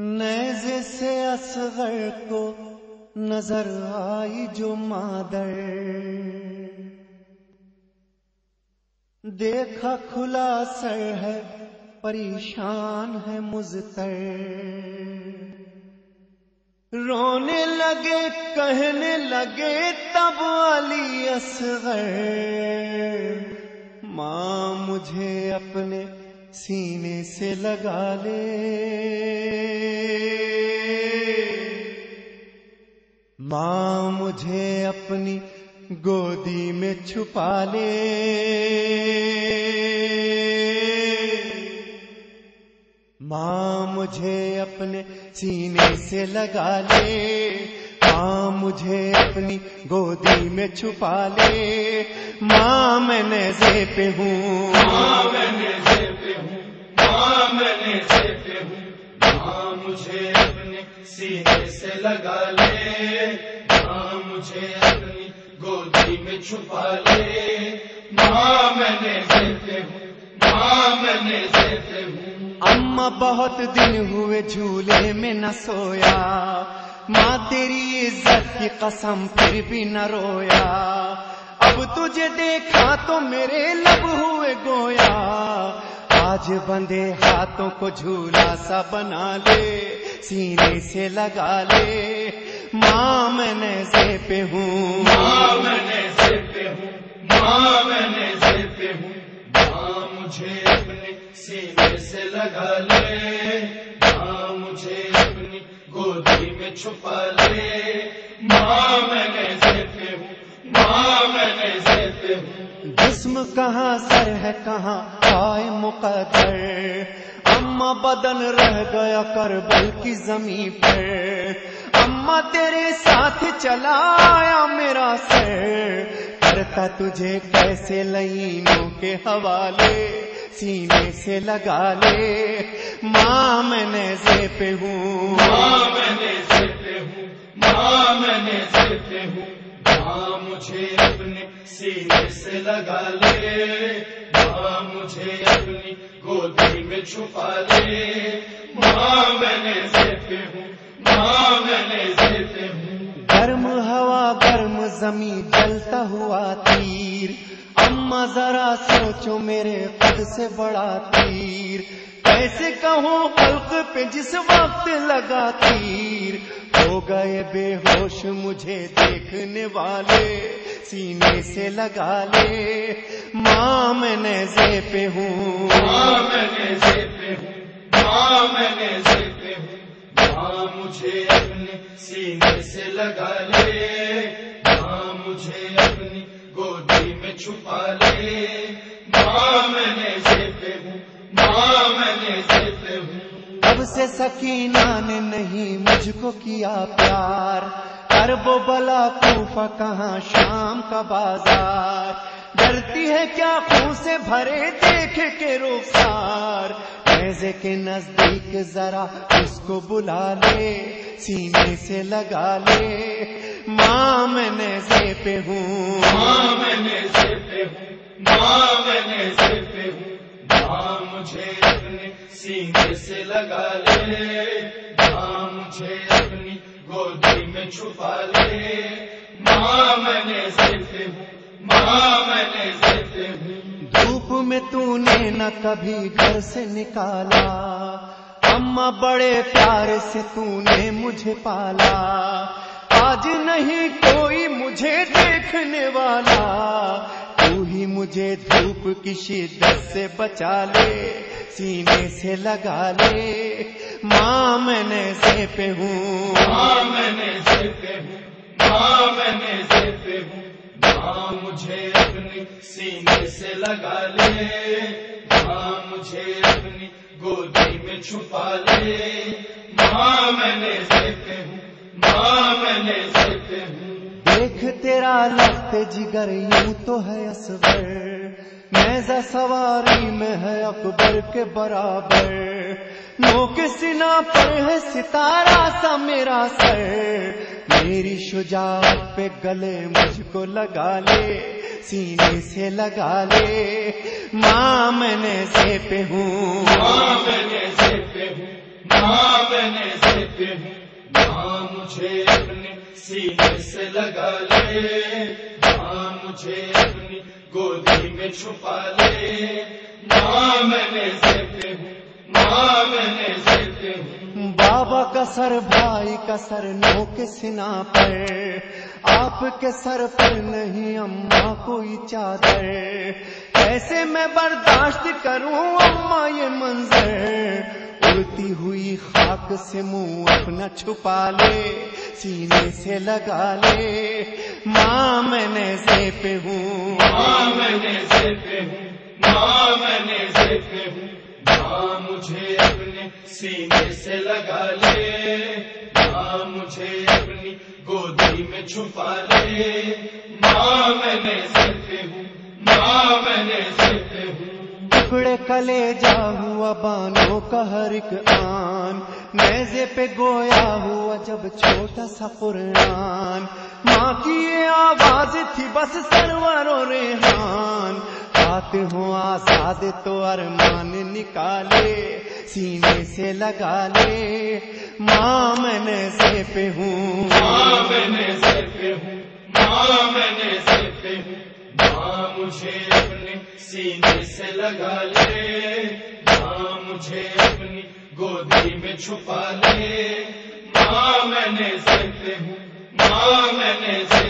نیزے سے اصغر کو نظر آئی جو مادر دیکھا کھلا سر ہے، پریشان ہے مزتر رونے لگے، کہنے لگے، تب علی اصغر ماں مجھے اپنے سینے سے لگا لے۔ ماں مجھے اپنی گودی میں چھپا لے۔ ماں مجھے اپنے سینے سے لگا لے۔ ماں مجھے اپنی گودی میں چھپا لے۔ ماں میں نیزے پہ ہوں۔ ماں میں نیزے پہ ہوں۔ ماں میں نیزے پہ ہوں۔ ماں مجھے اپنے سینے سے لگا لے۔ ماں مجھے اپنی گودی میں چھپا لے۔ ماں میں نیزے پہ ہوں ماں میں نیزے پہ ہوں۔ اما بہت دن ہوئے جھولے میں نہ سویا۔ ماں تیری عزت کی قسم پھر بھی نہ رویا۔ اب تجھے دیکھا تو میرے لب ہوئے گویا۔ آج بندے ہاتھوں کو جھولا سا بنا لے، سینے سے لگا لے۔ ماں میں نیزے پہ ہوں۔ ماں میں نیزے پہ ہوں۔ ماں میں نیزے پہ ہوں۔ ماں مجھے اپنے سینے سے لگا لے۔ ماں مجھے اپنی گودی میں چھپا لے۔ ماں میں نیزے پہ ہوں۔ ماں میں نیزے پہ ہوں جسم کہاں سر ہے کہاں آئے مقدر؟ اما بدن رہ گیا کربل کی زمین پر اما تیرے ساتھ چلا آیا میرا سر۔ کرتا تجھے کیسے لینوں کے حوالے؟ سینے سے لگا لے۔ ماں میں نیزے پہ ہوں۔ ماں میں نیزے پہ ہوں۔ ماں میں نیزے پہ ہوں۔ ماں مجھے اپنے سینے سے لگا لے، ماں مجھے اپنی گودی میں چھپا لے۔ ماں میں نیزے پہ ہوں، ماں میں نیزے پہ ہوں۔ گرم ہوا، گرم زمین، جلتا ہوا تیر۔ اما ذرا سوچو میرے خود سے بڑا تیر۔ کیسے کہوں خلق پہ جس وقت لگا تیر۔ ہو گئے بے ہوش مجھے دیکھنے والے، سینے سے لگا لے۔ ماں میں نیزے پہ ہوں۔ ماں میں نیزے پہ ہوں۔ ماں میں نیزے پہ ہوں۔ ماں مجھے اپنے سینے سے لگا لے۔ ماں مجھے اپنی گودی میں چھپا لے۔ ماں میں نیزے پہ ہوں ماں میں نیزے پہ ہوں اب سے سکینہ نے نہیں مجھ کو کیا پیار کرب و بلا کوفہ کہاں شام کا بازار؟ ڈرتی ہے کیا خون سے بھرے دیکھ کے رخسار؟ نیزے کے نزدیک ذرا اس کو بلا لے، سینے سے لگا لے۔ ماں میں نیزے پہ ہوں۔ ماں میں نیزے پہ ہوں۔ ماں میں نیزے مجھے اپنے سینے سے لگا لے۔ ماں مجھے اپنی گودی میں چھپا لے۔ ماں میں نیزے پہ ہوں، ماں میں نیزے پہ ہوں۔ دھوپ میں تو نے نہ کبھی گھر سے نکالا۔ اما بڑے پیار سے تو نے مجھے پالا۔ آج نہیں کوئی مجھے دیکھنے والا۔ تو ہی مجھے دھوپ کی شدت سے بچا لے، سینے سے لگا لے۔ ماں میں نیزے پہ ہوں۔ ماں میں نیزے پہ ہوں۔ ماں میں نیزے پہ ہوں۔ ماں مجھے اپنی سینے سے لگا لے۔ ماں مجھے اپنی گودی میں چھپا لے۔ ماں میں نیزے پہ ہوں۔ ماں میں نیزے پہ ہوں۔ دیکھ تیرا لخت جگر یوں تو ہے اصغر نیزہ سواری میں ہے اکبر کے برابر۔ نو کے سنا پر ہے ستارہ سا میرا سر۔ میری شجاعت پہ گلے مجھ کو لگا لے، سینے سے لگا لے۔ ماں میں نیزے پہ ہوں۔ ماں میں نیزے پہ ہوں۔ ماں میں نیزے پہ ہوں۔ ماں مجھے اپنے سینے سے لگا لے ماں مجھے اپنی گودی میں چھپا لے۔ ماں میں سے ہوں ماں میں سے ہوں۔ بابا کا سر، بھائی کا سر نو کے سنا پر۔ آپ کے سر پر نہیں، اماں کوئی چادر۔ کیسے میں برداشت کروں اماں یہ منظر؟ اڑتی ہوئی خاک سے منہ اپنا چھپا لے، سینے سے لگا لے۔ ماں میں نیزے پہ ہوں۔ ماں میں سے پہ ہوں۔ ماں میں سے پہ ہوں۔ ماں مجھے اپنے سینے سے لگا لے۔ ماں مجھے اپنی گودی میں چھپا لے۔ ماں میں سے پہ ہوں۔ ماں میں سے پہ ہوں۔ ٹکڑے کلے جا ہوا بانوں کا ہر ایک آن۔ نیزے پہ گویا ہوا جب چھوٹا سا قرآن۔ ماں کی یہ آواز تھی، بس سرور و ریحان آتے ہوں آزاد تو ارمان نکالے، سینے سے لگا لے۔ ماں میں نیزے پہ ہوں۔ ماں میں سے پہ ہوں۔ ماں میں سے پہ ہوں۔ مجھے اپنے سینے سے لگا لے، ماں مجھے اپنی گودی میں چھپا لے۔ ماں میں سے پہ ہوں، ماں میں سے